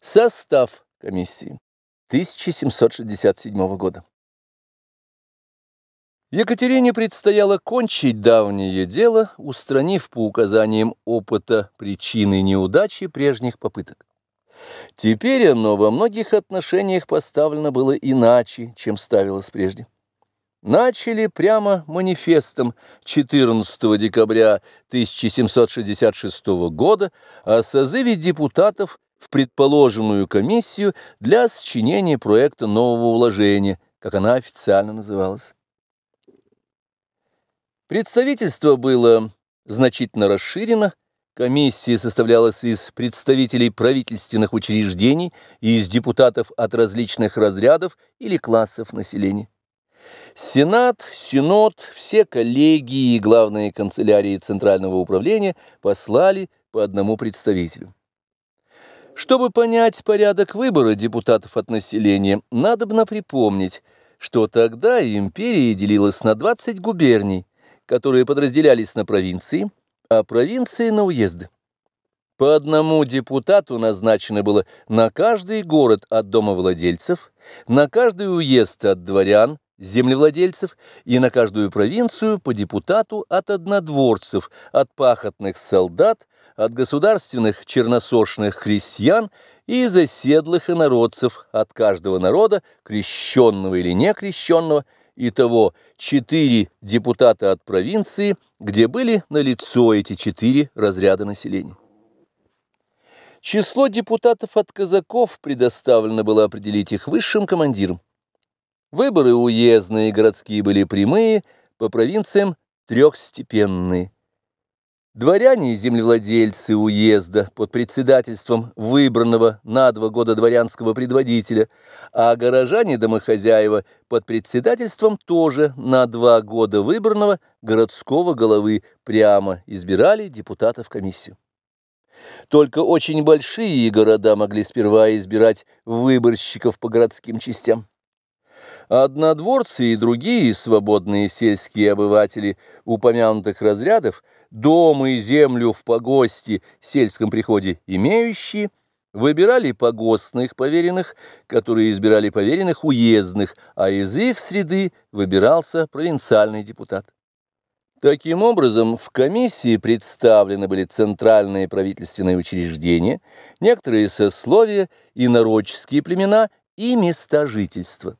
Состав комиссии 1767 года. Екатерине предстояло кончить давнее дело, устранив по указаниям опыта причины неудачи прежних попыток. Теперь оно во многих отношениях поставлено было иначе, чем ставилось прежде. Начали прямо манифестом 14 декабря 1766 года о созыве депутатов в предположенную комиссию для сочинения проекта нового уложения, как она официально называлась. Представительство было значительно расширено, комиссия составлялась из представителей правительственных учреждений и из депутатов от различных разрядов или классов населения. Сенат, Синод, все коллегии и главные канцелярии Центрального управления послали по одному представителю. Чтобы понять порядок выбора депутатов от населения, надобно припомнить, что тогда империя делилась на 20 губерний, которые подразделялись на провинции, а провинции на уезды. По одному депутату назначено было на каждый город от домовладельцев, на каждый уезд от дворян, землевладельцев и на каждую провинцию по депутату от однодворцев, от пахотных солдат, от государственных черносошных крестьян и заседлых инородцев от каждого народа, крещенного или некрещенного, и того четыре депутата от провинции, где были налицо эти четыре разряда населения. Число депутатов от казаков предоставлено было определить их высшим командирам. Выборы уездные и городские были прямые, по провинциям трехстепенные. Дворяне и землевладельцы уезда под председательством выбранного на два года дворянского предводителя, а горожане-домохозяева под председательством тоже на два года выбранного городского головы прямо избирали депутатов комиссию. Только очень большие города могли сперва избирать выборщиков по городским частям. Однодворцы и другие свободные сельские обыватели упомянутых разрядов, дом и землю в погосте сельском приходе имеющие, выбирали погостных поверенных, которые избирали поверенных уездных, а из их среды выбирался провинциальный депутат. Таким образом, в комиссии представлены были центральные правительственные учреждения, некоторые сословия, инородческие племена и места жительства.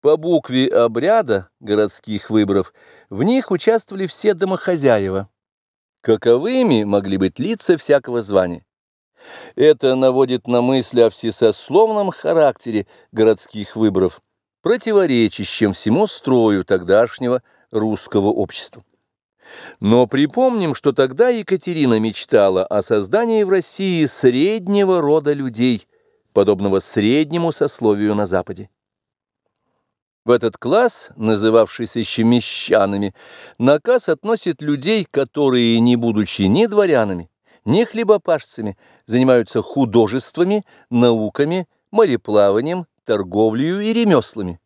По букве обряда городских выборов в них участвовали все домохозяева. Каковыми могли быть лица всякого звания. Это наводит на мысль о всесословном характере городских выборов, противоречащем всему строю тогдашнего русского общества. Но припомним, что тогда Екатерина мечтала о создании в России среднего рода людей, подобного среднему сословию на Западе. В этот класс, называвшийся еще мещанами, наказ относит людей, которые, не будучи ни дворянами, ни хлебопашцами, занимаются художествами, науками, мореплаванием, торговлею и ремеслами,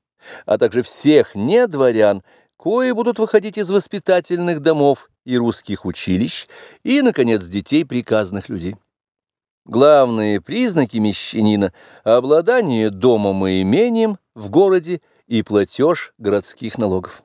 а также всех не дворян, кои будут выходить из воспитательных домов и русских училищ, и, наконец, детей приказных людей. Главные признаки мещанина – обладание домом и имением в городе – и платеж городских налогов.